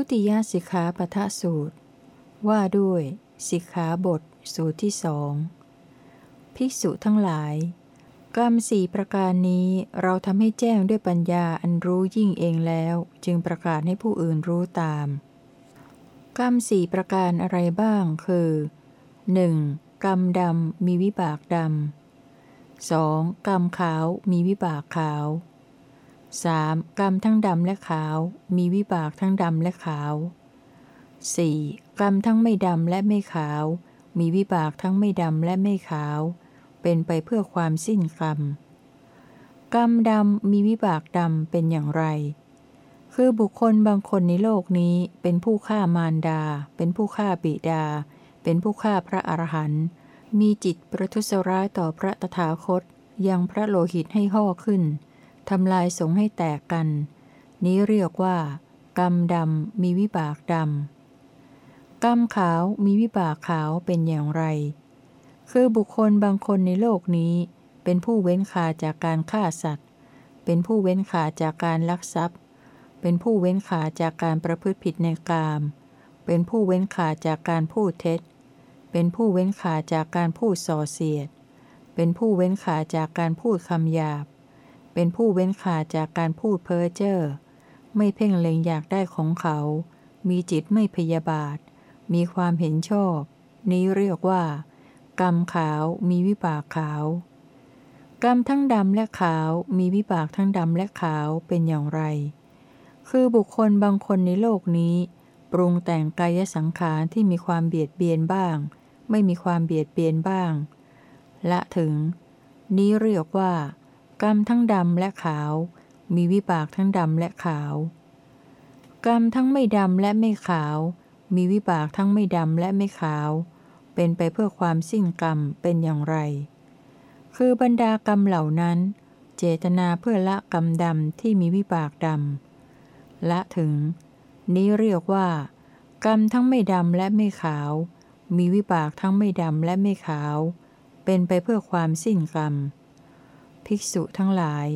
ทุติยสิกขาปทะสูตร ว่าด้วยสิกขาบทสูตรที่สองภิกษุทั้งหลาย กรรมสี่ประการนี้เราทำให้แจ้งด้วยปัญญาอันรู้ยิ่งเองแล้ว จึงประกาศให้ผู้อื่นรู้ตาม กรรมสี่ประการอะไรบ้างคือ 1. กรรมดำมีวิบากดำ 2. กรรมขาวมีวิบากขาว 3. กรรมทั้งดำและขาว มีวิบากทั้งดำและขาว 4. กรรมทั้งไม่ดำและไม่ขาว มีวิบากทั้งไม่ดำและไม่ขาว เป็นไปเพื่อความสิ้นกรรม กรรมดำมีวิบากดำเป็นอย่างไร คือบุคคลบางคนในโลกนี้เป็นผู้ฆ่ามารดา เป็นผู้ฆ่าบิดา เป็นผู้ฆ่าพระอรหันต์มีจิตประทุษร้ายต่อพระตถาคตยังพระโลหิตให้ห่อขึ้น ทำลายสงให้แตกกัน นี้เรียกว่า กรรมดำมีวิบากดำ กรรมขาวมีวิบากขาวเป็นอย่างไร คือบุคคลบางคนในโลกนี้ เป็นผู้เว้นขาจากการฆ่าสัตว์ เป็นผู้เว้นขาจากการลักทรัพย์ เป็นผู้เว้นขาจากการประพฤติผิดในกาม เป็นผู้เว้นขาจากการพูดเท็จ เป็นผู้เว้นขาจากการพูดส่อเสียด เป็นผู้เว้นขาจากการพูดคำหยาบ เป็นผู้เว้นขาดจากการพูดเพ้อเจ้อ ไม่เพ่งเล็งอยากได้ของเขา มีจิตไม่พยาบาท มีความเห็นชอบ นี้เรียกว่า กรรมขาวมีวิบากขาว กรรมทั้งดำและขาวมีวิบากทั้งดำและขาวเป็นอย่างไร คือบุคคลบางคนในโลกนี้ ปรุงแต่งกายสังขารที่มีความเบียดเบียนบ้าง ไม่มีความเบียดเบียนบ้าง ละถึง นี้เรียกว่า กรรมทั้งดำและขาว มีวิบากทั้งดำและขาว กรรมทั้งไม่ดำและไม่ขาว มีวิบากทั้งไม่ดำและไม่ขาว เป็นไปเพื่อความสิ้นกรรมเป็นอย่างไร คือบรรดากรรมเหล่านั้น เจตนาเพื่อละกรรมดำที่มีวิบากดำละถึง นี้เรียกว่า กรรมทั้งไม่ดำและไม่ขาว มีวิบากทั้งไม่ดำและไม่ขาว เป็นไปเพื่อความสิ้นกรรม ภิกษุทั้งหลาย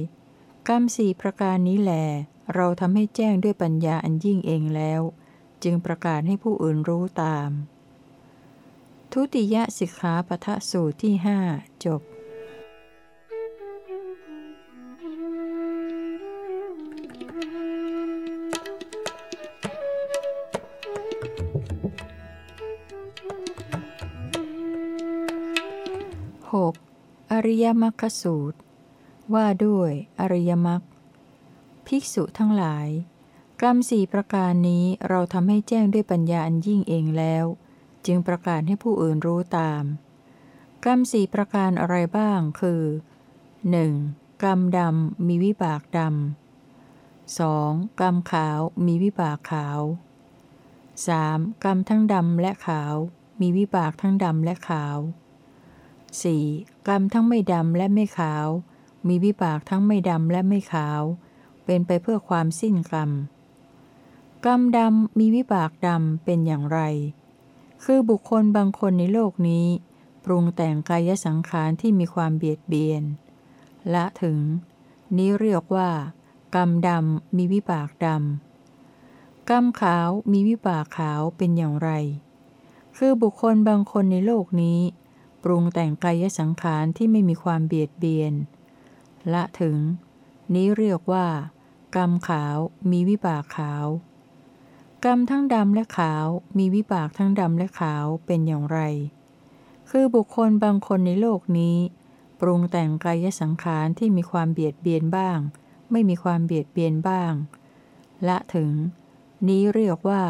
กรรมสี่ประการนี้แหลเราทำให้แจ้งด้วยปัญญาอันยิ่งเองแล้ว จึงประกาศให้ผู้อื่นรู้ตาม ทุติยสิกขาปทะสูตรที่หจบหกอริยมรรคสูตร ว่าด้วย อริยมรรคภิกษุทั้งหลาย กรรมสี่ประการนี้เราทำให้แจ้งด้วยปัญญาอันยิ่งเองแล้ว จึงประกาศให้ผู้อื่นรู้ตาม กรรมสี่ประการอะไรบ้างคือ 1. กรรมดำมีวิบากดำ 2. กรรมขาวมีวิบากขาว 3. กรรมทั้งดำและขาว มีวิบากทั้งดำและขาว 4. กรรมทั้งไม่ดำและไม่ขาว มีวิบากทั้งไม่ดำและไม่ขาว เป็นไปเพื่อความสิ้นกรรม กรรมดำมีวิบากดำเป็นอย่างไร คือบุคคลบางคนในโลกนี้ ปรุงแต่งกายสังขารที่มีความเบียดเบียน ละถึง นี้เรียกว่า กรรมดำมีวิบากดำ กรรมขาวมีวิบากขาวเป็นอย่างไร คือบุคคลบางคนในโลกนี้ ปรุงแต่งกายสังขารที่ไม่มีความเบียดเบียน ละถึง นี้เรียกว่า กรรมขาวมีวิบากขาว กรรมทั้งดำและขาวมีวิบากทั้งดำและขาวเป็นอย่างไร คือบุคคลบางคนในโลกนี้ ปรุงแต่งกายสังขารที่มีความเบียดเบียนบ้าง ไม่มีความเบียดเบียนบ้าง ละถึง นี้เรียกว่า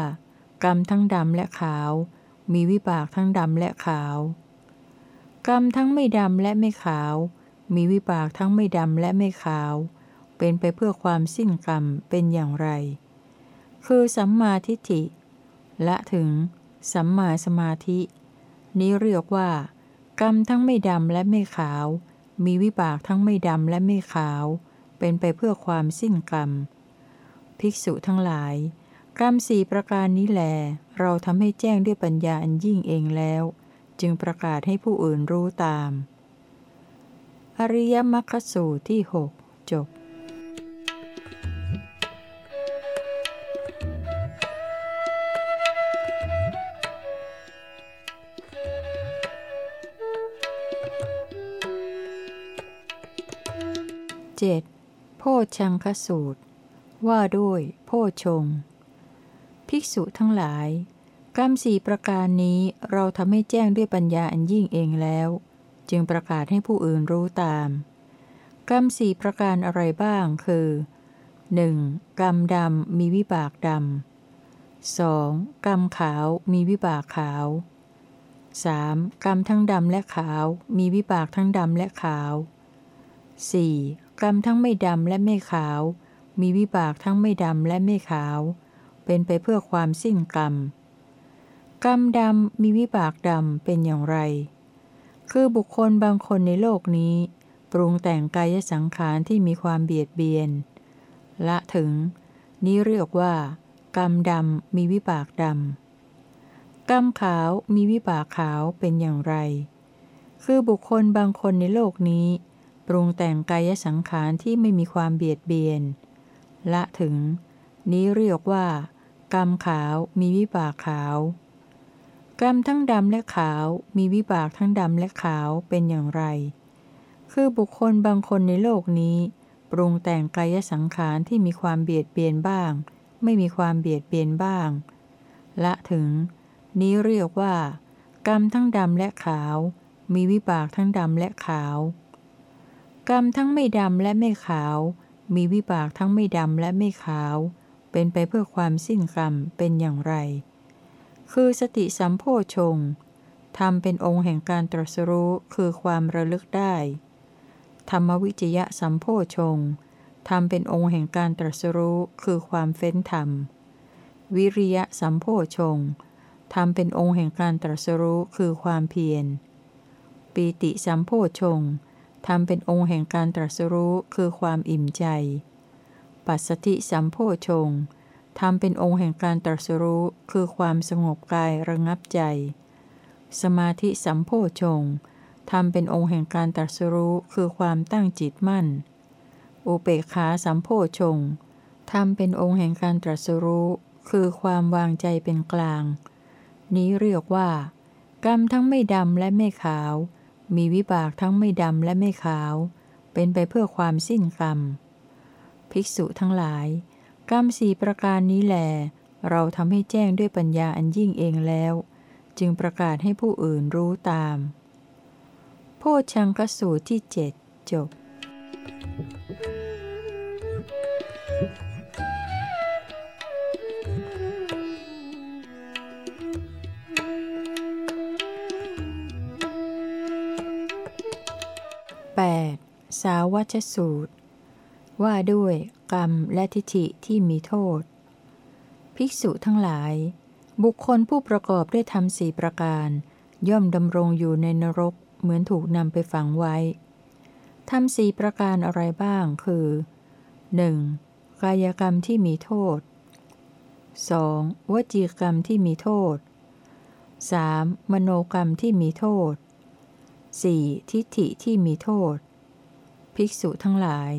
กรรมทั้งดำและขาว มีวิบากทั้งดำและขาว กรรมทั้งไม่ดำและไม่ขาว มีวิบากทั้งไม่ดำและไม่ขาว เป็นไปเพื่อความสิ้นกรรมเป็นอย่างไร คือสัมมาทิฏฐิและถึง สัมมาสมาธิ นี้เรียกว่า กรรมทั้งไม่ดำและไม่ขาว มีวิบากทั้งไม่ดำและไม่ขาว เป็นไปเพื่อความสิ้นกรรม ภิกษุทั้งหลาย กรรมสี่ประการนี้แหลเราทำให้แจ้งด้วยปัญญาอันยิ่งเองแล้ว จึงประกาศให้ผู้อื่นรู้ตาม อริยมรรคสูตรที่หกจบเจ็ดพ่อชังคสูตร ว่าด้วยพ่อชง ภิกษุทั้งหลาย กรรมสี่ประการนี้เราทำให้แจ้งด้วยปัญญาอันยิ่งเองแล้ว จึงประกาศให้ผู้อื่นรู้ตาม กรรมสี่ประการอะไรบ้างคือ 1. กรรมดำมีวิบากดำ 2. กรรมขาวมีวิบากขาว 3. กรรมทั้งดำและขาวมีวิบากทั้งดำและขาว 4. กรรมทั้งไม่ดำและไม่ขาว มีวิบากทั้งไม่ดำและไม่ขาว เป็นไปเพื่อความสิ้นกรรม กรรมดำมีวิบากดำเป็นอย่างไร คือบุคคลบางคนในโลกนี้ ปรุงแต่งกายสังขารที่มีความเบียดเบียน ละถึง นี้เรียกว่า กรรมดำมีวิบากดำกรรมขาวมีวิบากขาวเป็นอย่างไร คือบุคคลบางคนในโลกนี้ ปรุงแต่งกายสังขารที่ไม่มีความเบียดเบียน ละถึง นี้เรียกว่า กรรมขาวมีวิบากขาว กรรมทั้งดำและขาวมีวิบากทั้งดำและขาวเป็นอย่างไร คือบุคคลบางคนในโลกนี้ ปรุงแต่งกายสังขารที่มีความเบียดเบียนบ้าง ไม่มีความเบียดเบียนบ้าง ละถึง นี้เรียกว่า กรรมทั้งดำและขาว มีวิบากทั้งดำและขาว กรรมทั้งไม่ดำและไม่ขาว มีวิบากทั้งไม่ดำและไม่ขาว เป็นไปเพื่อความสิ้นกรรมเป็นอย่างไร คือสติสัมโพชงทำเป็นองค์แห่งการตรัสรู้คือความระลึกได้ ธรรมวิจยะสัมโพชงทำเป็นองค์แห่งการตรัสรู้คือความเฟ้นธรรม วิริยะสัมโพชงทำเป็นองค์แห่งการตรัสรู้คือความเพียร ปีติสัมโพชงทำเป็นองค์แห่งการตรัสรู้คือความอิ่มใจ ปัสสติสัมโพชง ทำเป็นองค์แห่งการตรัสรู้คือความสงบกายระงับใจ สมาธิสัมโพชงทำเป็นองค์แห่งการตรัสรู้คือความตั้งจิตมั่น อุเบกขาสัมโพชงทำเป็นองค์แห่งการตรัสรู้คือความวางใจเป็นกลาง นี้เรียกว่า กรรมทั้งไม่ดำและไม่ขาว มีวิบากทั้งไม่ดำและไม่ขาว เป็นไปเพื่อความสิ้นกรรม ภิกษุทั้งหลาย กรรมสี่ประการนี้แหลเราทำให้แจ้งด้วยปัญญาอันยิ่งเองแล้ว จึงประกาศให้ผู้อื่นรู้ตาม โพชังกสูตรที่เจ็ดจบ 8. สาวัชสูตร ว่าด้วยกรรมและทิฏฐิที่มีโทษ ภิกษุทั้งหลาย บุคคลผู้ประกอบด้วยธรรมสี่ประการ ย่อมดำรงอยู่ในนรกเหมือนถูกนำไปฝังไว้ทำสี่ประการอะไรบ้างคือ 1. กายกรรมที่มีโทษ 2. วจีกรรมที่มีโทษ 3. มโนกรรมที่มีโทษ 4. ทิฏฐิที่มีโทษ ภิกษุทั้งหลาย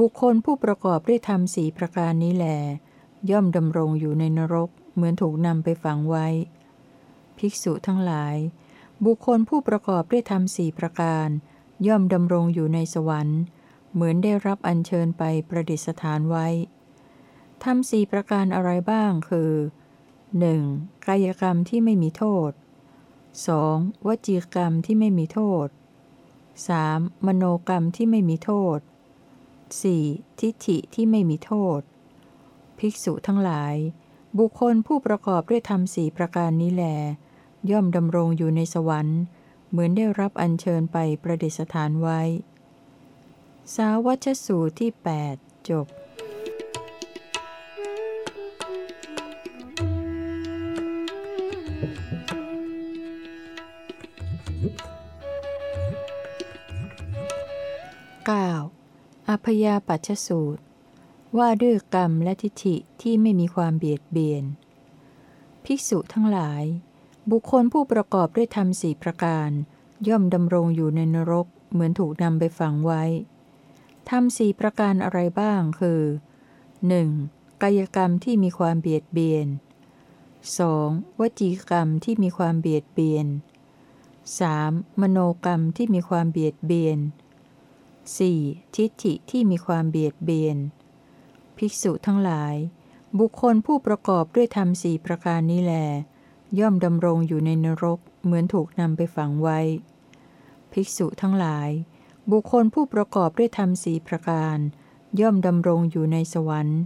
บุคคลผู้ประกอบด้วยธรรมสีประการนี้แล ย่อมดำรงอยู่ในนรก เหมือนถูกนำไปฝังไว้ ภิกษุทั้งหลาย บุคคลผู้ประกอบด้วยธรรมสีประการ ย่อมดำรงอยู่ในสวรรค์ เหมือนได้รับอัญเชิญไปประดิษฐานไว้ทำสี่ประการอะไรบ้างคือ 1. กายกรรมที่ไม่มีโทษ 2. วจีกรรมที่ไม่มีโทษ 3. มโนกรรมที่ไม่มีโทษ 4. ทิฏฐิที่ไม่มีโทษ ภิกษุทั้งหลาย บุคคลผู้ประกอบด้วยธรรมสี่ประการนี้แล ย่อมดำรงอยู่ในสวรรค์ เหมือนได้รับอัญเชิญไปประดิษฐานไว้ สาวัชสูตรที่ 8 จบ 9. อพยาปัชสูตร ว่าด้วยกรรมและทิฏฐิที่ไม่มีความเบียดเบียน ภิกษุทั้งหลาย บุคคลผู้ประกอบด้วยธรรมสี่ประการ ย่อมดำรงอยู่ในนรก เหมือนถูกนำไปฝังไว้ธรรมสี่ประการอะไรบ้างคือ 1. กายกรรมที่มีความเบียดเบียน 2. วจีกรรมที่มีความเบียดเบียน 3. มโนกรรมที่มีความเบียดเบียน 4. ทิฏฐิที่มีความเบียดเบียน ภิกษุทั้งหลาย บุคคลผู้ประกอบด้วยธรรมสี่ประการนี้แล ย่อมดำรงอยู่ในนรกเหมือนถูกนำไปฝังไว้ ภิกษุทั้งหลาย บุคคลผู้ประกอบด้วยธรรมสี่ประการ ย่อมดำรงอยู่ในสวรรค์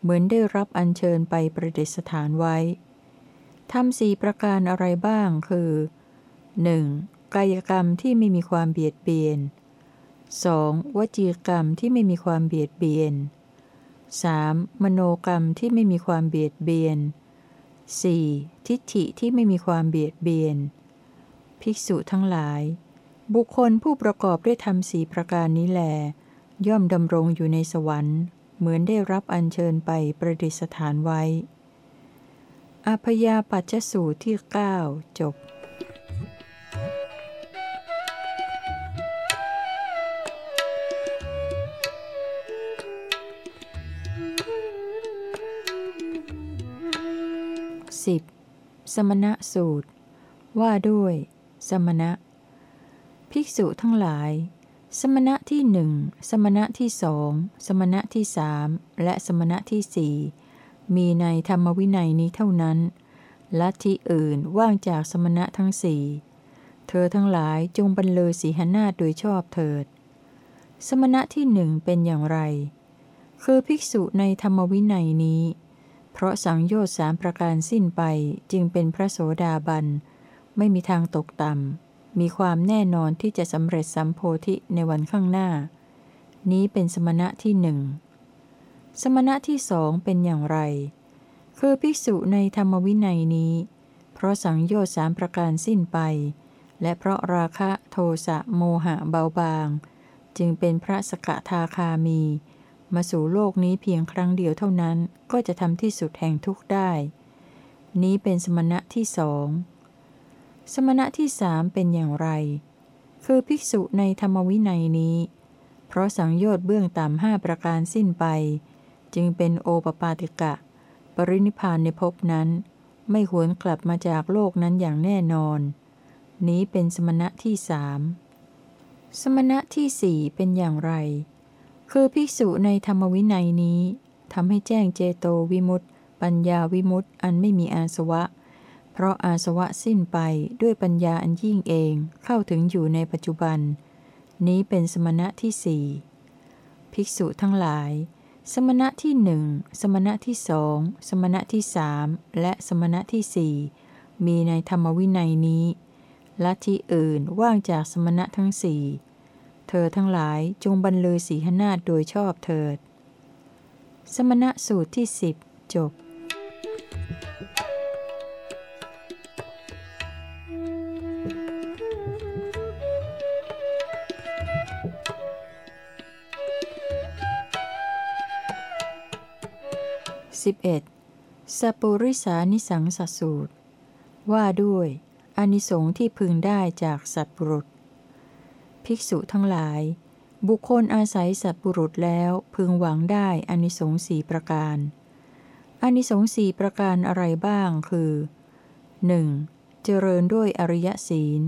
เหมือนได้รับอัญเชิญไปประดิษฐานไว้ทำสี่ประการอะไรบ้างคือ 1. กายกรรมที่ไม่มีความเบียดเบียน 2. 2. วจีกรรมที่ไม่มีความเบียดเบียน 3. มโนกรรมที่ไม่มีความเบียดเบียน 4. ทิฏฐิที่ไม่มีความเบียดเบียน ภิกษุทั้งหลาย บุคคลผู้ประกอบด้วยธรรมสีประการนี้แล ย่อมดำรงอยู่ในสวรรค์ เหมือนได้รับอัญเชิญไปประดิษฐานไว้ อภยาปัจจสูตรที่ 9 จบ Thank. 10. สมณะสูตร ว่าด้วย สมณะ ภิกษุทั้งหลาย สมณะที่หนึ่งสมณะที่สองสมณะที่สามและสมณะที่สี่มีในธรรมวินัยนี้เท่านั้นละที่อื่นว่างจากสมณะทั้งสี่เธอทั้งหลายจงบรรเลอสีหนาฏโดยชอบเถิด สมณะที่หนึ่งเป็นอย่างไร คือภิกษุในธรรมวินัยนี้ เพราะสังโยชน์สามประการสิ้นไปจึงเป็นพระโสดาบัน ไม่มีทางตกต่ำ มีความแน่นอนที่จะสำเร็จสัมโพธิในวันข้างหน้า นี้เป็นสมณะที่หนึ่ง สมณะที่สองเป็นอย่างไร คือภิกษุในธรรมวินัยนี้ เพราะสังโยชน์สามประการสิ้นไป และเพราะราคะโทสะโมหะเบาบาง จึงเป็นพระสกทาคามี มาสู่โลกนี้เพียงครั้งเดียวเท่านั้นก็จะทำที่สุดแห่งทุกข์ได้ นี้เป็นสมณะที่สอง สมณะที่สามเป็นอย่างไร คือภิกษุในธรรมวินัยนี้ เพราะสังโยชน์เบื้องต่ำห้าประการสิ้นไป จึงเป็นโอปปาติกะ ปรินิพานในภพนั้น ไม่หวนกลับมาจากโลกนั้นอย่างแน่นอน นี้เป็นสมณะที่สามสมณะที่สี่เป็นอย่างไร คือภิกษุในธรรมวินัยนี้ทำให้แจ้งเจโตวิมุตติปัญญาวิมุตติอันไม่มีอาสวะ เพราะอาสวะสิ้นไปด้วยปัญญาอันยิ่งเองเข้าถึงอยู่ในปัจจุบัน นี้เป็นสมณะที่สี่ภิกษุทั้งหลาย สมณะที่หนึ่งสมณะที่สองสมณะที่สามและสมณะที่สี่มีในธรรมวินัยนี้และที่อื่นว่างจากสมณะทั้งสี่ เธอทั้งหลายจงบรรลือสีหนาฏโดยชอบเถิด สมณะสูตรที่สิบจบ 11. สปุริสานิสังสสูตร ว่าด้วย อนิสงส์ที่พึงได้จากสัตบุรุษ ภิกษุทั้งหลาย บุคคลอาศัยสัตบุรุษแล้วพึงหวังได้อนิสงส์สีประการอนิสงส์สีประการอะไรบ้างคือ 1. เจริญด้วยอริยศีล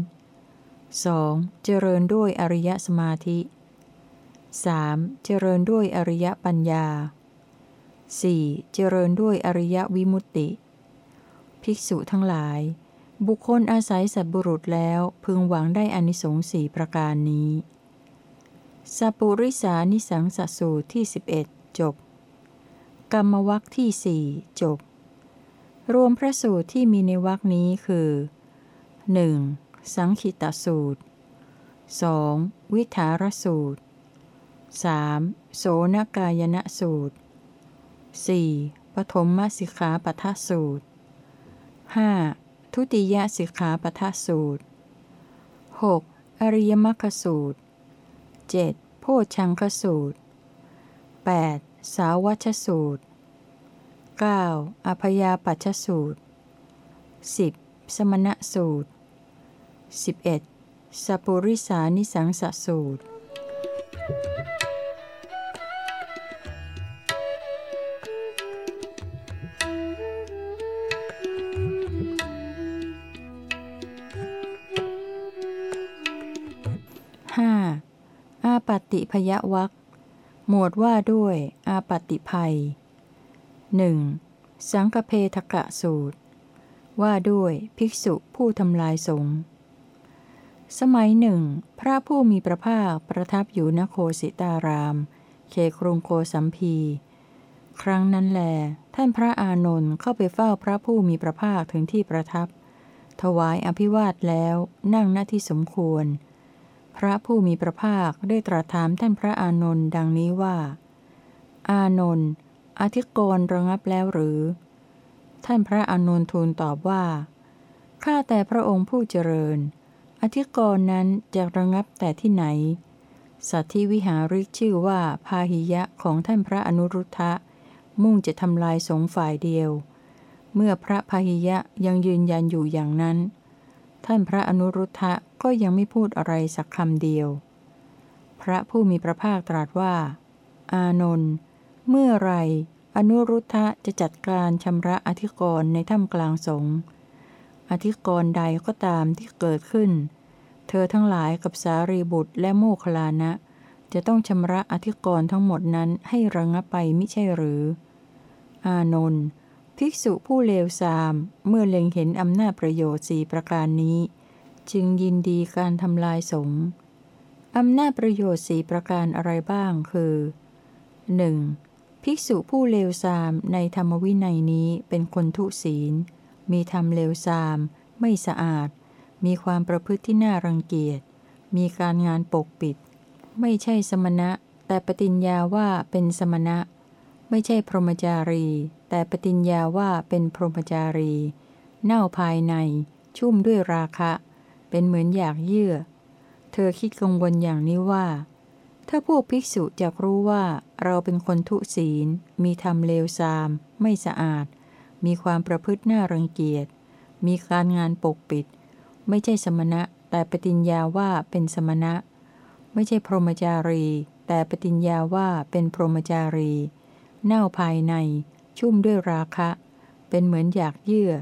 2. เจริญด้วยอริยสมาธิ 3. เจริญด้วยอริยปัญญา 4. เจริญด้วยอริยวิมุตติ ภิกษุทั้งหลาย บุคคลอาศัยสัตบุรุษแล้วพึงหวังได้อนิสงส์สี่ประการนี้ สัปุริสานิสังสสูตรที่ 11 จบ กรรมวักที่สี่จบ รวมพระสูตรที่มีในวักนี้คือ 1. สังขิตสูตร 2. วิถารสูตร 3. โสนกายณสูตร 4. ปฐมมสิกขาปทสูตร 5. ทุติยสิกขาปทสูตร 6. อริยมรรคสูตร 7. โพชังคสูตร 8. สาวัชสูตร 9. อภยาปัชสูตร 10. สมณะสูตร 11. สัปุริสานิสังสสูตร ตติพยวักหมวดว่าด้วย อาปติภัยหนึ่งสังกเพทกะสูตร ว่าด้วยภิกษุผู้ทำลายสงฆ์สมัยหนึ่ง พระผู้มีพระภาคประทับอยู่ณโคสิตาราม เขครุงโคสัมพี ครั้งนั้นแล ท่านพระอานนท์เข้าไปเฝ้าพระผู้มีพระภาคถึงที่ประทับ ถวายอภิวาทแล้วนั่งหน้าที่สมควร พระผู้มีพระภาคได้ตรัสถามท่านพระอานนท์ดังนี้ว่า อานนท์อธิกรระงับแล้วหรือ ท่านพระอานนท์ทูลตอบว่า ข้าแต่พระองค์ผู้เจริญ อธิกรนั้นจะระงับแต่ที่ไหน สัตว์ที่วิหาริกชื่อว่าพาหิยะของท่านพระอนุรุทธะ มุ่งจะทำลายสงฝ่ายเดียว เมื่อพระพาหิยะยังยืนยันอยู่อย่างนั้น ท่านพระอนุรุทธะ ก็ยังไม่พูดอะไรสักคำเดียว พระผู้มีพระภาคตรัสว่า อานนท์เมื่อไรอนุรุทธะจะจัดการชำระอธิกรณ์ในถ้ำกลางสงฆ์อธิกรณ์ใดก็ตามที่เกิดขึ้น เธอทั้งหลายกับสารีบุตรและโมคลานะ จะต้องชำระอธิกรณ์ทั้งหมดนั้นให้ระงับไปมิใช่หรือ อานนท์ภิกษุผู้เลวทราม เมื่อเล็งเห็นอำนาจประโยชน์สี่ประการนี้ จึงยินดีการทำลายสงฆ์อำนาจประโยชน์สี่ประการอะไรบ้างคือ 1. ภิกษุผู้เลวทรามในธรรมวินัยนี้เป็นคนทุศีล มีธรรมเลวทราม ไม่สะอาด มีความประพฤติที่น่ารังเกียจ มีการงานปกปิด ไม่ใช่สมณะ แต่ปฏิญญาว่าเป็นสมณะ ไม่ใช่พรหมจารี แต่ปฏิญญาว่าเป็นพรหมจารี เน่าภายใน ชุ่มด้วยราคะ เป็นเหมือนอยากเยื่อ เธอคิดกังวลอย่างนี้ว่า ถ้าพวกภิกษุจะรู้ว่าเราเป็นคนทุศีล มีธรรมเลวทราม ไม่สะอาด มีความประพฤติน่ารังเกียจ มีการงานปกปิด ไม่ใช่สมณะ แต่ปฏิญญาว่าเป็นสมณะ ไม่ใช่พรหมจารี แต่ปฏิญญาว่าเป็นพรหมจารี เน่าภายใน ชุ่มด้วยราคะ เป็นเหมือนอยากเยื่อ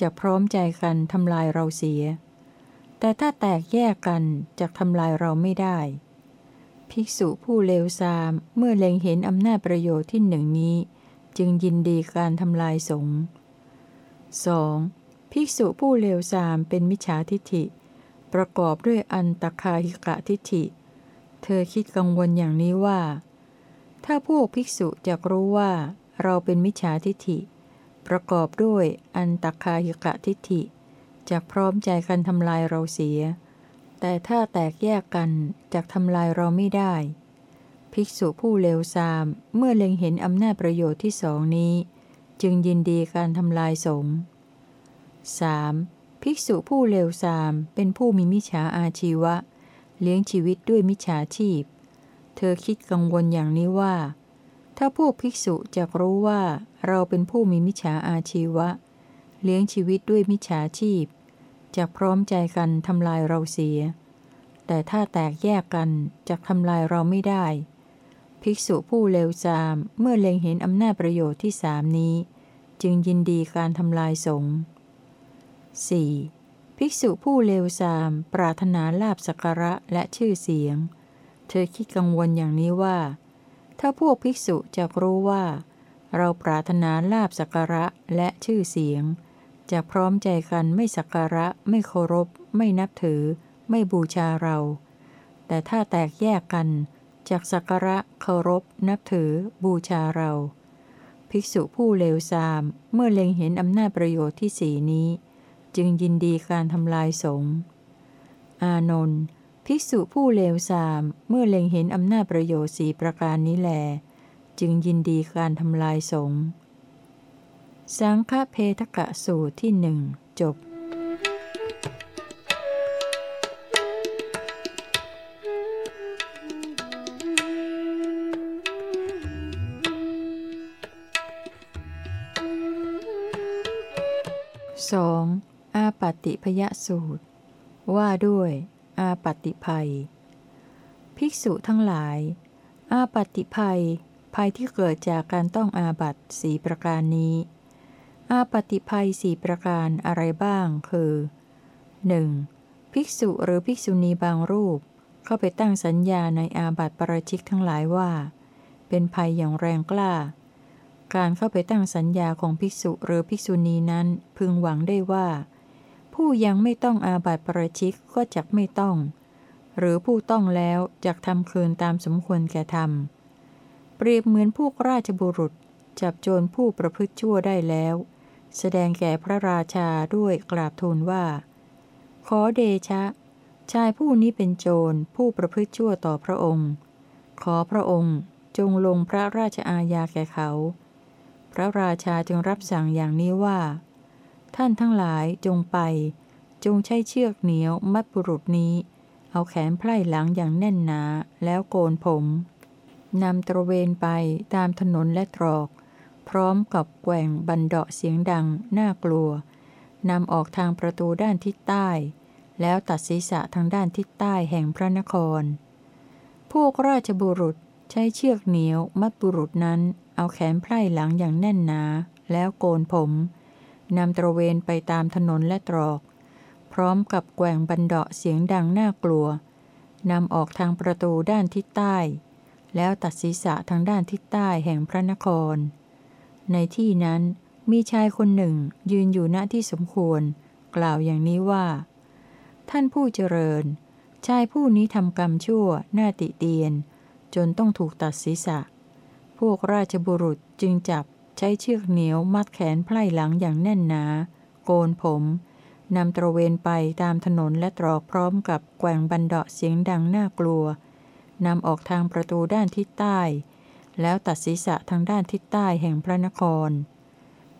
จะพร้อมใจกันทำลายเราเสีย แต่ถ้าแตกแยกกันจะทำลายเราไม่ได้ ภิกษุผู้เลวทรามเมื่อเล็งเห็นอำนาจประโยชน์ที่หนึ่งนี้ จึงยินดีการทำลายสงฆ์ 2. ภิกษุผู้เลวทรามเป็นมิจฉาทิฐิ ประกอบด้วยอันตคาหิกะทิฐิ เธอคิดกังวลอย่างนี้ว่า ถ้าพวกภิกษุจะรู้ว่าเราเป็นมิจฉาทิฐิ ประกอบด้วยอันตคาหิกะทิฐิ จะพร้อมใจกันทำลายเราเสีย แต่ถ้าแตกแยกกันจะทำลายเราไม่ได้ ภิกษุผู้เลวทรามเมื่อเล็งเห็นอำนาจประโยชน์ที่สองนี้ จึงยินดีการทำลายสงฆ์ 3. ภิกษุผู้เลวทรามเป็นผู้มีมิจฉาอาชีวะ เลี้ยงชีวิตด้วยมิจฉาชีพ เธอคิดกังวลอย่างนี้ว่า ถ้าพวกภิกษุจะรู้ว่าเราเป็นผู้มีมิจฉาอาชีวะ เลี้ยงชีวิตด้วยมิจฉาชีพ จะพร้อมใจกันทำลายเราเสีย แต่ถ้าแตกแยกกันจะทำลายเราไม่ได้ ภิกษุผู้เลวทรามเมื่อเล็งเห็นอำนาจประโยชน์ที่สามนี้ จึงยินดีการทำลายสงฆ์ 4. ภิกษุผู้เลวทรามปรารถนาลาบสักระและชื่อเสียง เธอคิดกังวลอย่างนี้ว่า ถ้าพวกภิกษุจะรู้ว่า เราปรารถนาลาบสักระและชื่อเสียง จะพร้อมใจกันไม่สักการะ ไม่เคารพ ไม่นับถือ ไม่บูชาเรา แต่ถ้าแตกแยกกันจากสักการะเคารพ นับถือ บูชาเรา ภิกษุผู้เลวทรามเมื่อเล็งเห็นอำนาจประโยชน์ที่สีนี้ จึงยินดีการทำลายสงฆ์อานนท์ภิกษุผู้เลวทรามเมื่อเล็งเห็นอำนาจประโยชน์สีประการนี้แล จึงยินดีการทำลายสงฆ์ สังฆเพทกะสูตรที่หนึ่งจบ 2. อาปัติพยสูตร ว่าด้วย อาปัติภัย ภิกษุทั้งหลาย อาปัติภัย ภัยที่เกิดจากการต้องอาบัตสีประการนี้ อาปัติภัยสี่ประการอะไรบ้าง คือ 1. ภิกษุหรือภิกษุณีบางรูป เข้าไปตั้งสัญญาในอาบัติปราชิกทั้งหลายว่า เป็นภัยอย่างแรงกล้า การเข้าไปตั้งสัญญาของภิกษุหรือภิกษุณีนั้นพึงหวังได้ว่า ผู้ยังไม่ต้องอาบัติปราชิกก็จักไม่ต้อง หรือผู้ต้องแล้วจักทำคืนตามสมควรแก่ธรรมเปรียบเหมือนผู้ราชบุรุษจับโจรผู้ประพฤติชั่วได้แล้ว แสดงแก่พระราชาด้วยกราบทูลว่า ขอเดชะ ชายผู้นี้เป็นโจรผู้ประพฤติชั่วต่อพระองค์ ขอพระองค์จงลงพระราชอาญาแก่เขา พระราชาจึงรับสั่งอย่างนี้ว่า ท่านทั้งหลายจงไป จงใช้เชือกเหนียวมัดบุรุษนี้ เอาแขนไพร่หลังอย่างแน่นหนาแล้วโกนผมนำตระเวนไปตามถนนและตรอก พร้อมกับแกว่งบันเดาะเสียงดัง น่ากลัวนำออกทางประตูด้านทิศใต้ แล้วตัดศีรษะทางด้านทิศใต้แห่งพระนคร พวกราชบุรุษใช้เชือกเหนียวมัดบุรุษนั้น เอาแขนไพร่หลังอย่างแน่นหนา แล้วโกนผมนำตระเวนไปตามถนนและตรอก พร้อมกับแกว่งบันเดาะเสียงดังน่ากลัวนำออกทางประตูด้านทิศใต้ แล้วตัดศีรษะทางด้านทิศใต้แห่งพระนคร ในที่นั้นมีชายคนหนึ่งยืนอยู่ณที่สมควร กล่าวอย่างนี้ว่า ท่านผู้เจริญ ชายผู้นี้ทำกรรมชั่วหน้าติเตียน จนต้องถูกตัดศีรษะ พวกราชบุรุษจึงจับใช้เชือกเหนียวมัดแขนไพร่หลังอย่างแน่นหนา โกนผมนำตระเวนไปตามถนนและตรอกพร้อมกับแกว่งบันเดาะเสียงดังน่ากลัวนำออกทางประตูด้านทิศใต้ แล้วตัดศีรษะทางด้านทิศใต้แห่งพระนคร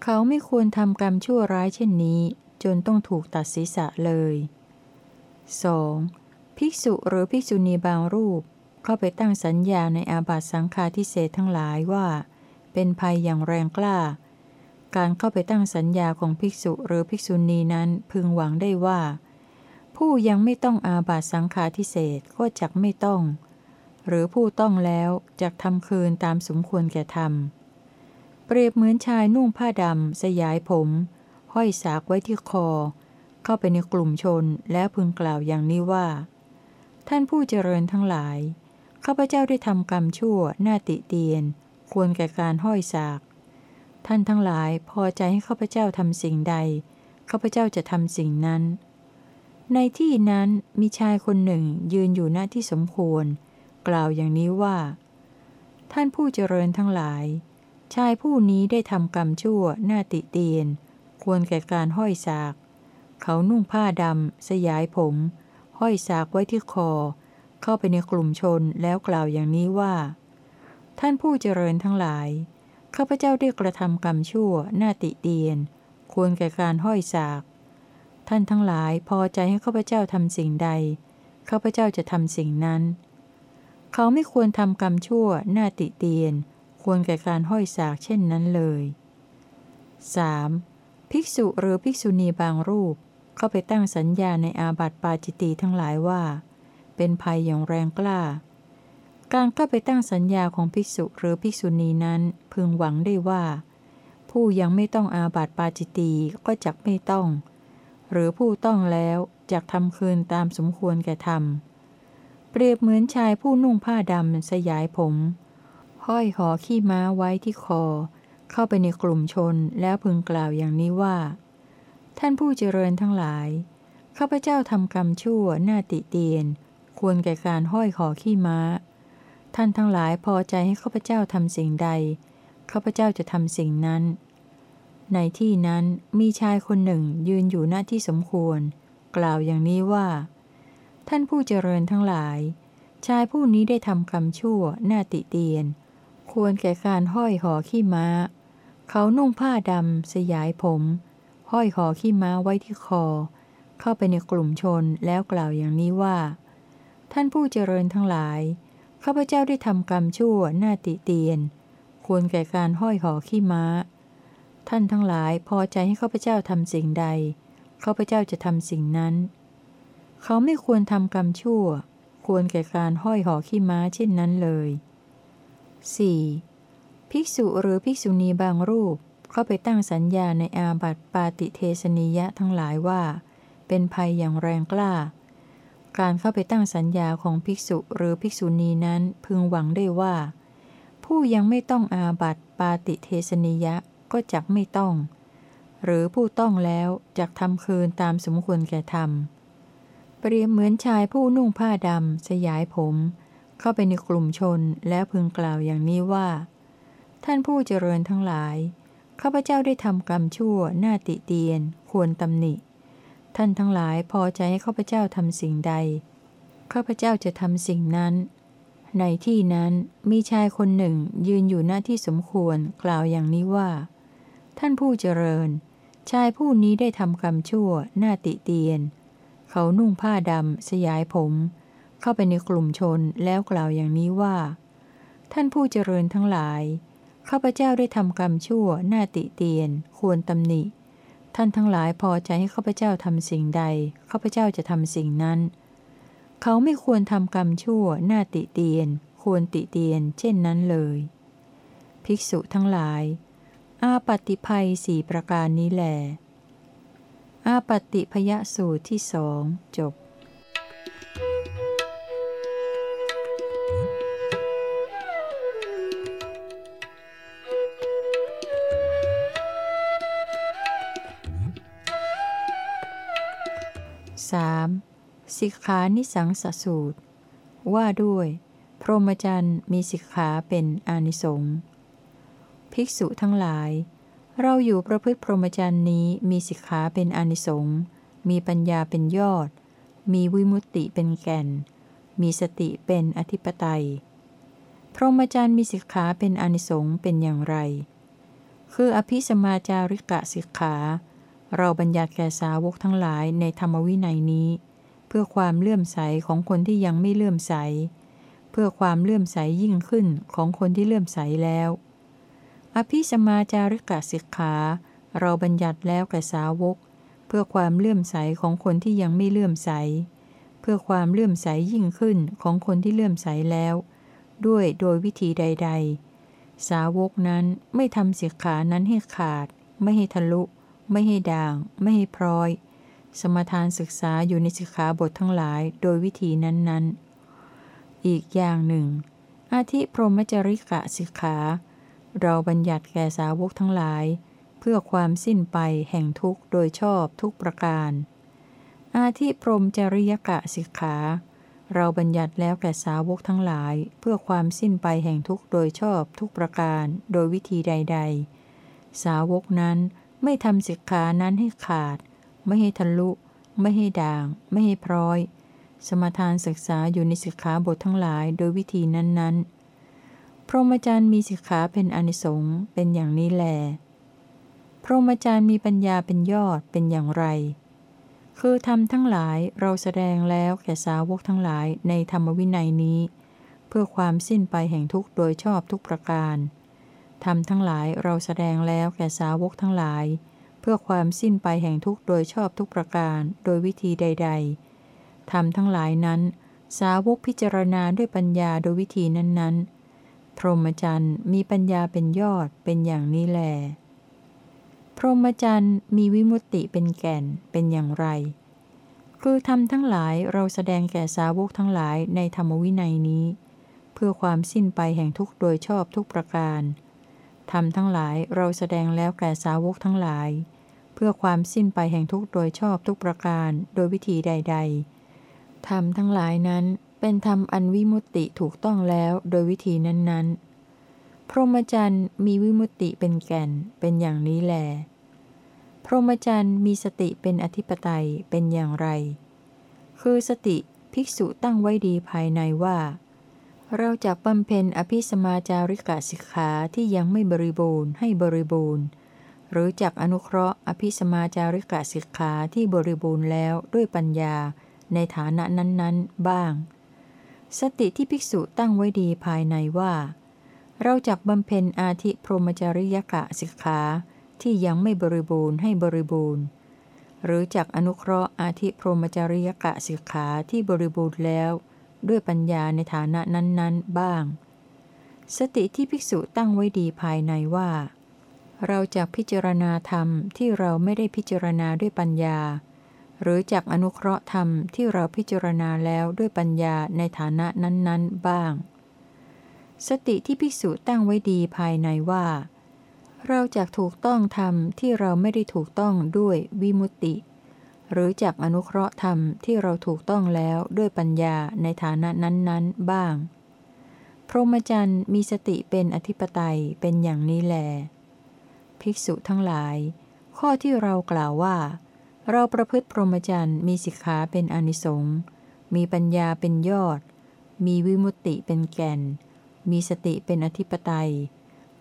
เขาไม่ควรทำกรรมชั่วร้ายเช่นนี้ จนต้องถูกตัดศีรษะเลย 2. ภิกษุหรือภิกษุณีบางรูป เข้าไปตั้งสัญญาในอาบัตสังฆาทิเศษทั้งหลายว่า เป็นภัยอย่างแรงกล้า การเข้าไปตั้งสัญญาของภิกษุหรือภิกษุณีนั้นพึงหวังได้ว่า ผู้ยังไม่ต้องอาบัตสังฆาทิเศษก็จักไม่ต้อง หรือผู้ต้องแล้วจักทำคืนตามสมควรแก่ธรรม เปรียบเหมือนชายนุ่งผ้าดำ สยายผม ห้อยสากไว้ที่คอ เข้าไปในกลุ่มชนแล้วพึงกล่าวอย่างนี้ว่า ท่านผู้เจริญทั้งหลาย ข้าพเจ้าได้ทำกรรมชั่วหน้าติเตียน ควรแก่การห้อยสาก ท่านทั้งหลายพอใจให้ข้าพเจ้าทำสิ่งใด ข้าพเจ้าจะทำสิ่งนั้น ในที่นั้นมีชายคนหนึ่งยืนอยู่หน้าที่สมควร กล่าวอย่างนี้ว่า ท่านผู้เจริญทั้งหลาย ชายผู้นี้ได้ทำกรรมชั่วหน้าติเตียน ควรแก่การห้อยสาก เขานุ่งผ้าดำสยายผม ห้อยสากไว้ที่คอ เข้าไปในกลุ่มชนแล้วกล่าวอย่างนี้ว่า ท่านผู้เจริญทั้งหลาย ข้าพเจ้าได้กระทำกรรมชั่วหน้าติเตียน ควรแก่การห้อยสาก ท่านทั้งหลายพอใจให้ข้าพเจ้าทำสิ่งใดข้าพเจ้าจะทำสิ่งนั้น เขาไม่ควรทำกรรมชั่วหน้าติเตียน ควรแก่การห้อยสากเช่นนั้นเลย 3. ภิกษุหรือภิกษุณีบางรูป เข้าไปตั้งสัญญาในอาบัติปาจิตีทั้งหลายว่า เป็นภัยอย่างแรงกล้า การเข้าไปตั้งสัญญาของภิกษุหรือภิกษุณีนั้นพึงหวังได้ว่า ผู้ยังไม่ต้องอาบัติปาจิตีก็จักไม่ต้อง หรือผู้ต้องแล้วจักทำคืนตามสมควรแก่ธรรม รียบเหมือนชายผู้นุ่งผ้าดำสยายผม ห้อยหอขี้ม้าไว้ที่คอ เข้าไปในกลุ่มชนแล้วพึงกล่าวอย่างนี้ว่า ท่านผู้เจริญทั้งหลาย ข้าพเจ้าทำกรรมชั่วหน้าติเตียน ควรแก่การห้อยหอขี้ม้า ท่านทั้งหลายพอใจให้ข้าพเจ้าทำสิ่งใด ข้าพเจ้าจะทำสิ่งนั้น ในที่นั้นมีชายคนหนึ่งยืนอยู่หน้าที่สมควร กล่าวอย่างนี้ว่า ท่านผู้เจริญทั้งหลาย ชายผู้นี้ได้ทำกรรมชั่วหน้าติเตียน ควรแก่การห้อยหอขี้ม้า เขานุ่งผ้าดำสยายผม ห้อยหอขี้ม้าไว้ที่คอ เข้าไปในกลุ่มชนแล้วกล่าวอย่างนี้ว่า ท่านผู้เจริญทั้งหลายข้าพเจ้าได้ทำกรรมชั่วหน้าติเตียน ควรแก่การห้อยหอขี้ม้า ท่านทั้งหลายพอใจให้ข้าพเจ้าทำสิ่งใดข้าพเจ้าจะทำสิ่งนั้น เขาไม่ควรทำกรรมชั่ว ควรแก่การห้อยหอขี้ม้าเช่นนั้นเลย 4. ภิกษุหรือภิกษุณีบางรูป เข้าไปตั้งสัญญาในอาบัติปาติเทสนิยะทั้งหลายว่า เป็นภัยอย่างแรงกล้า การเข้าไปตั้งสัญญาของภิกษุหรือภิกษุณีนั้นพึงหวังได้ว่า ผู้ยังไม่ต้องอาบัติปาติเทสนิยะก็จักไม่ต้อง หรือผู้ต้องแล้วจักทำคืนตามสมควรแก่ธรรม เปรียบเหมือนชายผู้นุ่งผ้าดำสยายผม เข้าไปในกลุ่มชนแล้วพึงกล่าวอย่างนี้ว่า ท่านผู้เจริญทั้งหลาย ข้าพเจ้าได้ทำกรรมชั่วหน้าติเตียน ควรตำหนิ ท่านทั้งหลายพอใจให้ข้าพเจ้าทำสิ่งใด ข้าพเจ้าจะทำสิ่งนั้น ในที่นั้นมีชายคนหนึ่งยืนอยู่หน้าที่สมควรกล่าวอย่างนี้ว่า ท่านผู้เจริญ ชายผู้นี้ได้ทำกรรมชั่วหน้าติเตียน เขานุ่งผ้าดำ สยายผม เข้าไปในกลุ่มชนแล้วกล่าวอย่างนี้ว่า ท่านผู้เจริญทั้งหลาย ข้าพเจ้าได้ทำกรรมชั่วหน้าติเตียน ควรตำหนิ ท่านทั้งหลายพอใจให้ข้าพเจ้าทำสิ่งใด ข้าพเจ้าจะทำสิ่งนั้น เขาไม่ควรทำกรรมชั่วหน้าติเตียน ควรติเตียน เช่นนั้นเลย ภิกษุทั้งหลาย อาปฏิภัยสี่ประการนี้แหละ อาปฏิพยสูตรที่สองจบ 3. สิกขานิสังสสูตร ว่าด้วย พรหมจรรย์มีสิกขาเป็นอานิสงส์ภิกษุทั้งหลาย เราอยู่ประพฤติพรหมจรรย์นี้มีสิกขาเป็นอนิสงส์มีปัญญาเป็นยอด มีวิมุตติเป็นแก่น มีสติเป็นอธิปไตย พรหมจรรย์มีสิกขาเป็นอนิสงส์เป็นอย่างไร คืออภิสมาจาริกะสิกขา เราบัญญัติแก่สาวกทั้งหลายในธรรมวินัยนี้ เพื่อความเลื่อมใสของคนที่ยังไม่เลื่อมใส เพื่อความเลื่อมใสยิ่งขึ้นของคนที่เลื่อมใสแล้ว อภิสมาจาริกสิกขา เราบัญญัติแล้วแก่สาวก เพื่อความเลื่อมใสของคนที่ยังไม่เลื่อมใส เพื่อความเลื่อมใสยิ่งขึ้นของคนที่เลื่อมใสแล้ว ด้วยโดยวิธีใด ๆ สาวกนั้นไม่ทำสิกขานั้นให้ขาด ไม่ให้ทะลุ ไม่ให้ด่าง ไม่ให้พร้อย สมทานศึกษาอยู่ในสิกขาบททั้งหลายโดยวิธีนั้นๆ อีกอย่างหนึ่งอาทิพรหมจริกะสิกขา เราบัญญัติแก่สาวกทั้งหลาย เพื่อความสิ้นไปแห่งทุกข์โดยชอบทุกประการ อาทิพรมจริยกะสิกขา เราบัญญัติแล้วแก่สาวกทั้งหลาย เพื่อความสิ้นไปแห่งทุกข์โดยชอบทุกประการ โดยวิธีใด ๆ สาวกนั้นไม่ทำสิกขานั้นให้ขาด ไม่ให้ทะลุ ไม่ให้ด่าง ไม่ให้พร้อย สมทานศึกษาอยู่ในสิกขาบททั้งหลายโดยวิธีนั้นๆ พรหมจรรย์มีสิกขาเป็นอนิสงส์เป็นอย่างนี้แล พรหมจรรย์มีปัญญาเป็นยอดเป็นอย่างไร คือทำทั้งหลายเราแสดงแล้วแก่สาวกทั้งหลายในธรรมวินัยนี้ เพื่อความสิ้นไปแห่งทุกข์โดยชอบทุกประการธรรมทั้งหลายเราแสดงแล้วแก่สาวกทั้งหลาย เพื่อความสิ้นไปแห่งทุกโดยชอบทุกประการโดยวิธีใด ๆธรรมทั้งหลายนั้น สาวกพิจารณาด้วยปัญญาโดยวิธีนั้นๆ พรหมจรรย์มีปัญญาเป็นยอดเป็นอย่างนี้แล พรหมจรรย์มีวิมุตติเป็นแก่นเป็นอย่างไร คือธรรมทั้งหลายเราแสดงแก่สาวกทั้งหลายในธรรมวินัยนี้ เพื่อความสิ้นไปแห่งทุกโดยชอบทุกประการธรรมทั้งหลายเราแสดงแล้วแก่สาวกทั้งหลาย เพื่อความสิ้นไปแห่งทุกโดยชอบทุกประการโดยวิธีใด ๆธรรมทั้งหลายนั้น เป็นธรรมอันวิมุตติถูกต้องแล้วโดยวิธีนั้นๆ พรหมจรรย์มีวิมุตติเป็นแก่นเป็นอย่างนี้แล พรหมจรรย์มีสติเป็นอธิปไตยเป็นอย่างไร คือสติภิกษุตั้งไว้ดีภายในว่า เราจะบำเพ็ญอภิสมาจาริกสิกขาที่ยังไม่บริบูรณ์ให้บริบูรณ์ หรือจักอนุเคราะห์อภิสมาจาริกสิกขาที่บริบูรณ์แล้วด้วยปัญญาในฐานะนั้น ๆ บ้าง สติที่ภิกษุตั้งไว้ดีภายในว่า เราจักบำเพ็ญอาธิพรหมจริยกะสิกขาที่ยังไม่บริบูรณ์ให้บริบูรณ์ หรือจักอนุเคราะห์อาธิพรหมจริยกะสิกขาที่บริบูรณ์แล้ว ด้วยปัญญาในฐานะนั้น ๆ บ้าง สติที่ภิกษุตั้งไว้ดีภายในว่า เราจะพิจารณาธรรมที่เราไม่ได้พิจารณาด้วยปัญญา หรือจากอนุเคราะห์ธรรมที่เราพิจารณาแล้วด้วยปัญญาในฐานะนั้น ๆ บ้าง สติที่ภิกษุตั้งไว้ดีภายในว่า เราจะถูกต้องธรรมที่เราไม่ได้ถูกต้องด้วยวิมุตติ หรือจากอนุเคราะห์ธรรมที่เราถูกต้องแล้วด้วยปัญญาในฐานะนั้น ๆ บ้าง พรหมจรรย์มีสติเป็นอธิปไตยเป็นอย่างนี้แล ภิกษุทั้งหลาย ข้อที่เรากล่าวว่า เราประพฤติพรหมจรรย์มีสิกขาเป็นอนิสงส์มีปัญญาเป็นยอด มีวิมุตติเป็นแก่น มีสติเป็นอธิปไตย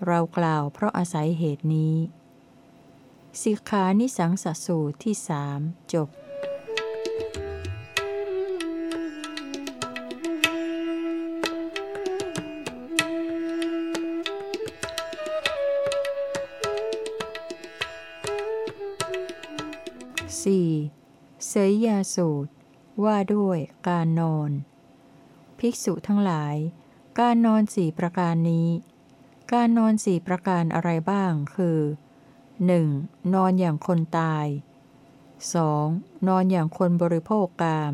เรากล่าวเพราะอาศัยเหตุนี้ สิกขานิสังสสูตรที่สามจบ ยยาสูตร ว่าด้วยการนอน ภิกษุทั้งหลาย การนอนสี่ประการนี้ การนอนสี่ประการอะไรบ้างคือ 1. นอนอย่างคนตาย 2. นอนอย่างคนบริโภคกาม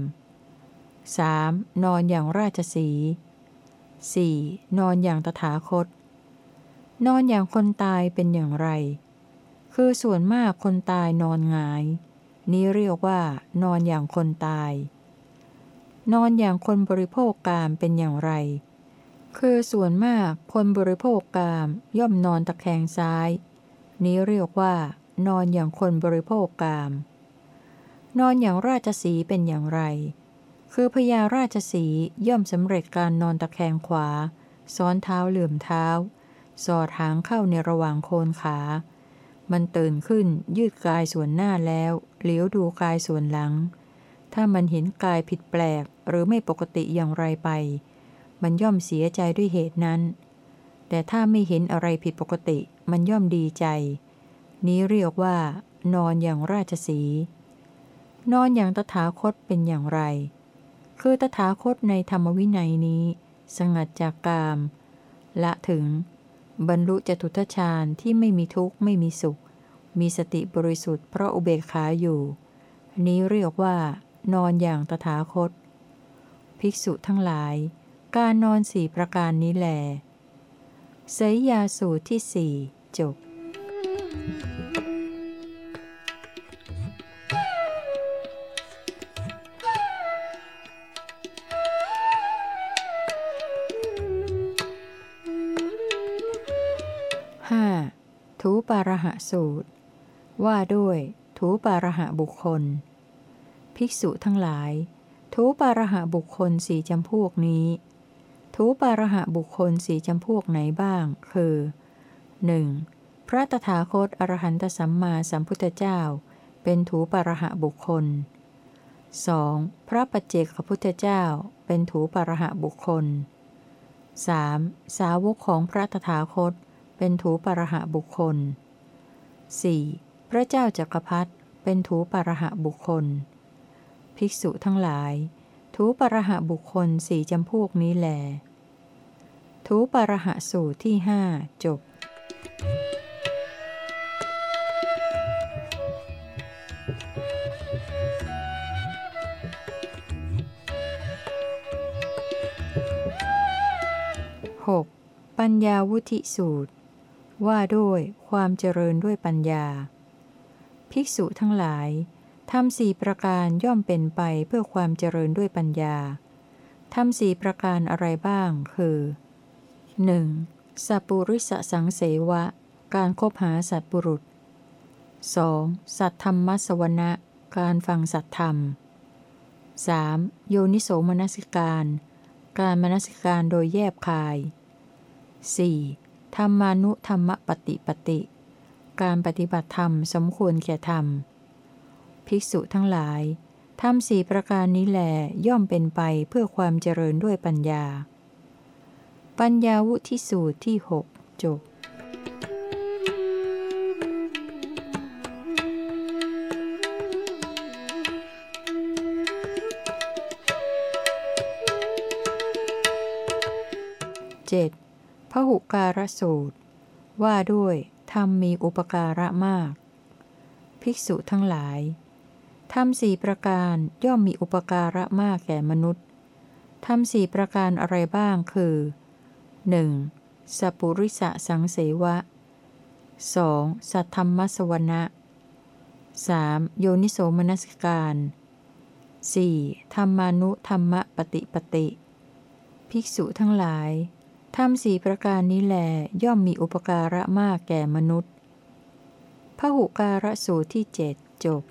3. นอนอย่างราชสี 4. นอนอย่างตถาคต นอนอย่างคนตายเป็นอย่างไร คือส่วนมากคนตายนอนงาย นี้เรียกว่านอนอย่างคนตาย นอนอย่างคนบริโภคกามเป็นอย่างไร คือส่วนมากคนบริโภคกามย่อมนอนตะแคงซ้าย นี้เรียกว่า นอนอย่างคนบริโภคกาม นอนอย่างราชสีเป็นอย่างไร คือพญาราชสีย่อมสำเร็จการนอนตะแคงขวา ซ้อนเท้าเหลื่อมเท้า สอดหางเข้าในระหว่างโคนขา มันตื่นขึ้นยืดกายส่วนหน้าแล้ว เหลียวดูกายส่วนหลัง ถ้ามันเห็นกายผิดแปลกหรือไม่ปกติอย่างไรไป มันย่อมเสียใจด้วยเหตุนั้น แต่ถ้าไม่เห็นอะไรผิดปกติมันย่อมดีใจ นี้เรียกว่า นอนอย่างราชสี นอนอย่างตถาคตเป็นอย่างไร คือตถาคตในธรรมวินัยนี้ สงัดจากกาม ละถึง บรรลุจตุทชาญที่ไม่มีทุกข์ไม่มีสุข มีสติบริสุทธิ์เพราะอุเบกขาอยู่ นี้เรียกว่า นอนอย่างตถาคต ภิกษุทั้งหลาย การนอนสี่ประการนี้แหลเสยยาสูตรที่สี่จบ 5. ถูปาระหะสูตร ว่าด้วยถูปาระหะบุคคล ภิกษุทั้งหลาย ถูปาระหะบุคคลสี่จำพวกนี้ ถูปาระหะบุคคลสี่จำพวกไหนบ้าง คือ 1. พระตถาคตอรหันตสัมมาสัมพุทธเจ้า เป็นถูปาระหะบุคคล 2. พระปัจเจกพุทธเจ้า เป็นถูปาระหะบุคคล 3. สาวกของพระตถาคต เป็นถูปารหะบุคคล 4. พระเจ้าจักรพรรดิเป็นถูปรหะบุคคล ภิกษุทั้งหลาย ถูปรหะบุคคลสี่จำพวกนี้แหลถูปรหะสูตรที่ห้าจบ 6. ปัญญาวุธิสูตร ว่าด้วยความเจริญด้วยปัญญา ภิกษุทั้งหลายทำสี่ประการย่อมเป็นไปเพื่อความเจริญด้วยปัญญาทำสี่ประการอะไรบ้าง คือ 1. สัปุริสสังเสวะ การคบหาสัตบุรุษ 2. สัตธรรมสวนะการฟังสัตธรรม 3. โยนิโสมนสิการ การมนสิการโดยแยบคาย 4. ธรรมานุธรรมปฏิปติ การปฏิบัติธรรมสมควรแก่ธรรม ภิกษุทั้งหลายทำสี่ประการนี้แหลย่อมเป็นไปเพื่อความเจริญด้วยปัญญา ปัญญาวุธิสูตรที่หกจบเจ็ดพหุการสูตร ว่าด้วย ธรรมมีอุปการะมาก ภิกษุทั้งหลายทำสี่ประการย่อมมีอุปการะมากแก่มนุษย์ทำสี่ประการอะไรบ้างคือ 1. สัปุริสะสังเสวะ 2. สัทธรรมสวนะ 3. โยนิโสมนสิการ 4. ธรรมานุธรรมปฏิปติ ภิกษุทั้งหลาย ทำสี่ประการนี้แหลย่อมมีอุปการะมากแก่มนุษย์พหุการะสูตรที่เจ็ดจบ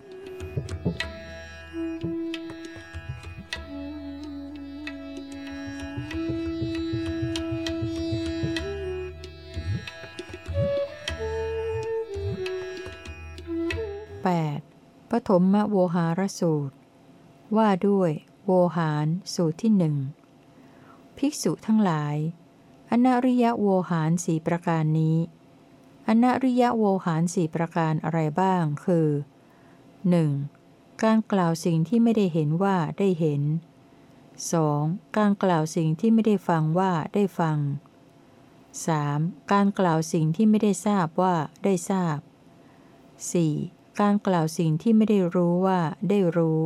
8. ปฐมมโวหารสูตร ว่าด้วย โวหารสูตรที่หนึ่ง ภิกษุทั้งหลาย อนาริยโวหารสี่ประการนี้ อนาริยโวหารสี่ประการอะไรบ้าง คือ 1. การกล่าวสิ่งที่ไม่ได้เห็นว่าได้เห็น 2. การกล่าวสิ่งที่ไม่ได้ฟังว่าได้ฟัง 3. การกล่าวสิ่งที่ไม่ได้ทราบว่าได้ทราบ 4. การกล่าวสิ่งที่ไม่ได้รู้ว่าได้รู้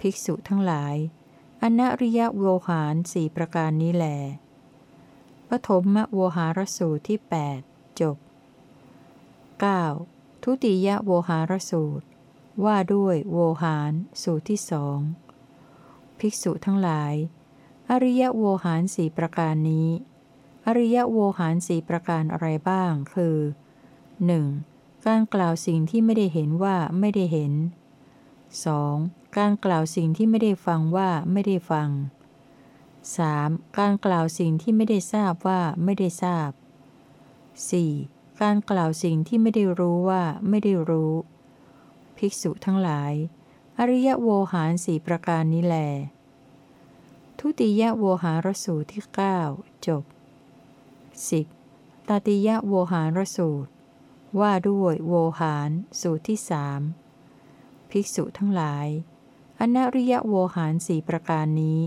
ภิกษุทั้งหลาย อนาริยโวหารสี่ประการนี้แหละ ปฐมมโวหารสูตรที่ 8 จบ 9. ทุติยโวหารสูตร ว่าด้วยโวหารสูตรที่สองภิกษุทั้งหลาย อริยโวหารสี่ประการนี้ อริยโวหารสี่ประการอะไรบ้างคือ 1. การกล่าวสิ่งที่ไม่ได้เห็นว่าไม่ได้เห็น 2. การกล่าวสิ่งที่ไม่ได้ฟังว่าไม่ได้ฟัง 3. การกล่าวสิ่งที่ไม่ได้ทราบว่าไม่ได้ทราบ 4. การกล่าวสิ่งที่ไม่ได้รู้ว่าไม่ได้รู้ ภิกษุทั้งหลาย อริยโวหารสี่ประการนี้แล ทุติยโวหารสูตรที่ 9 จบ 10. ตติยโวหารสูตร ว่าด้วยโวหารสูตรที่สามภิกษุทั้งหลาย อนาริยโวหารสี่ประการนี้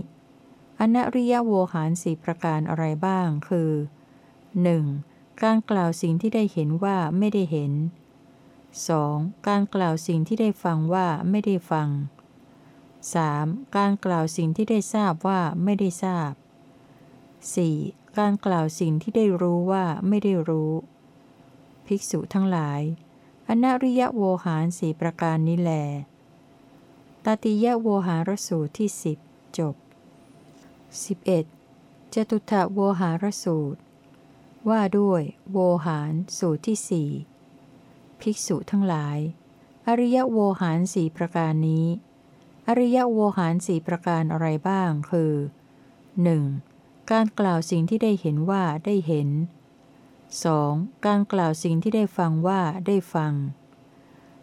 อนาริยโวหารสี่ประการอะไรบ้าง คือ 1. การกล่าวสิ่งที่ได้เห็นว่าไม่ได้เห็น 2. การกล่าวสิ่งที่ได้ฟังว่าไม่ได้ฟัง 3. การกล่าวสิ่งที่ได้ทราบว่าไม่ได้ทราบ 4. การกล่าวสิ่งที่ได้รู้ว่าไม่ได้รู้ ภิกษุทั้งหลาย อนาริยโวหารสี่ประการนี้แล ตติยโวหารสูตรที่สิบจบ 11. จตุถะโวหารสูตร ว่าด้วย โวหารสูตรที่สี่ภิกษุทั้งหลาย อริยโวหารสี่ประการนี้ อริยโวหารสี่ประการอะไรบ้างคือ 1. การกล่าวสิ่งที่ได้เห็นว่าได้เห็น 2. การกล่าวสิ่งที่ได้ฟังว่าได้ฟัง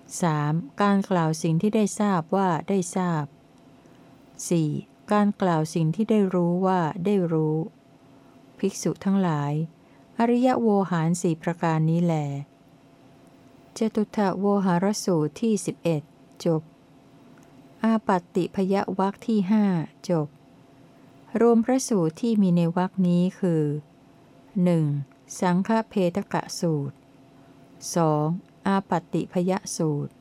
3. การกล่าวสิ่งที่ได้ทราบว่าได้ทราบ 4. การกล่าวสิ่งที่ได้รู้ว่าได้รู้ ภิกษุทั้งหลาย อริยโวหารสี่ประการนี้แหลจตุถะโวหารสูตรที่ 11 จบ อาปัตติพยวักที่หจบ รวมพระสูตรที่มีในวักนี้คือ 1. สังฆเพทกะสูตร 2. อาปัตติพยสูตร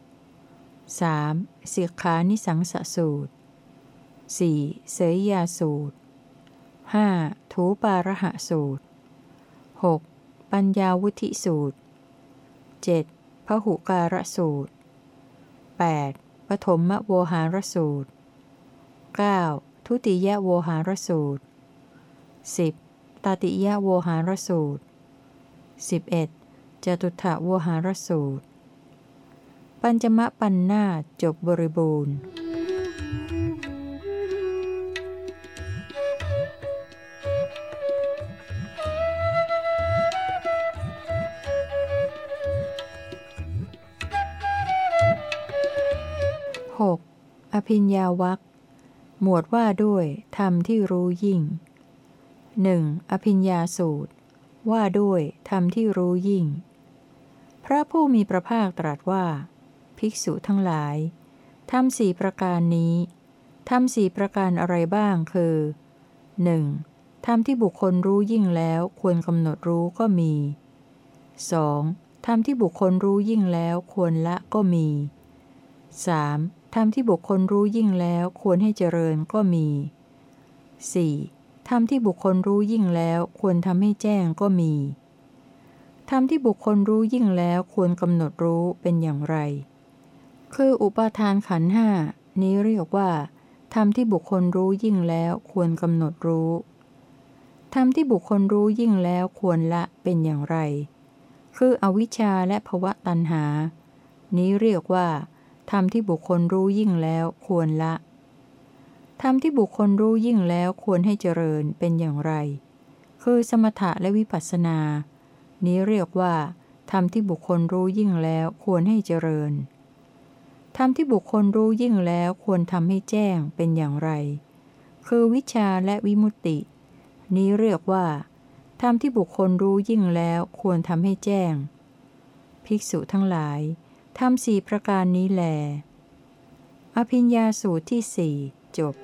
3. สิกขานิสังสสูตร 4. เสยยาสูตร 5. ถูปาระหะสูตร 6. ปัญญาวุธิสูตร 7. พหุการะสูตร 8. ปฐมโวหารสูตร 9. ทุติยโวหารสูตร 10. ตติยโวหารสูตร 11. จตุถะโวหารสูตร ปัญจมะปันนาจบบริบูรณ์ 6. อภิญญาวัคหมวดว่าด้วยธรรมที่รู้ยิ่งหนึ่งอภิญญาสูตร ว่าด้วยธรรมที่รู้ยิ่ง พระผู้มีพระภาคตรัสว่า ภิกษุทั้งหลายทำสี่ประการนี้ทำสี่ประการอะไรบ้างคือ 1. ธรรมที่บุคคลรู้ยิ่งแล้วควรกำหนดรู้ก็มี 2. ธรรมที่บุคคลรู้ยิ่งแล้วควรละก็มี 3. ธรรมที่บุคคลรู้ยิ่งแล้วควรให้เจริญก็มี 4. ธรรมที่บุคคลรู้ยิ่งแล้วควรทำให้แจ้งก็มี ธรรมที่บุคคลรู้ยิ่งแล้วควรกำหนดรู้เป็นอย่างไร คืออุปาทานขันห้านี้เรียกว่าธรรมที่บุคคลรู้ยิ่งแล้วควรกำหนดรู้ธรรมที่บุคคลรู้ยิ่งแล้วควรละเป็นอย่างไร คืออวิชชาและภวะตัณหา นี้เรียกว่า ธรรมที่บุคคลรู้ยิ่งแล้วควรละธรรมที่บุคคลรู้ยิ่งแล้วควรให้เจริญเป็นอย่างไร คือสมถะและวิปัสสนา นี้เรียกว่าธรรมที่บุคคลรู้ยิ่งแล้วควรให้เจริญธรรมที่บุคคลรู้ยิ่งแล้วควรทำให้แจ้งเป็นอย่างไร คือวิชาและวิมุตติ นี้เรียกว่าธรรมที่บุคคลรู้ยิ่งแล้วควรทำให้แจ้ง ภิกษุทั้งหลาย ทำสี่ประการนี้แล อภิญญาสูตรที่สี่จบ